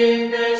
in the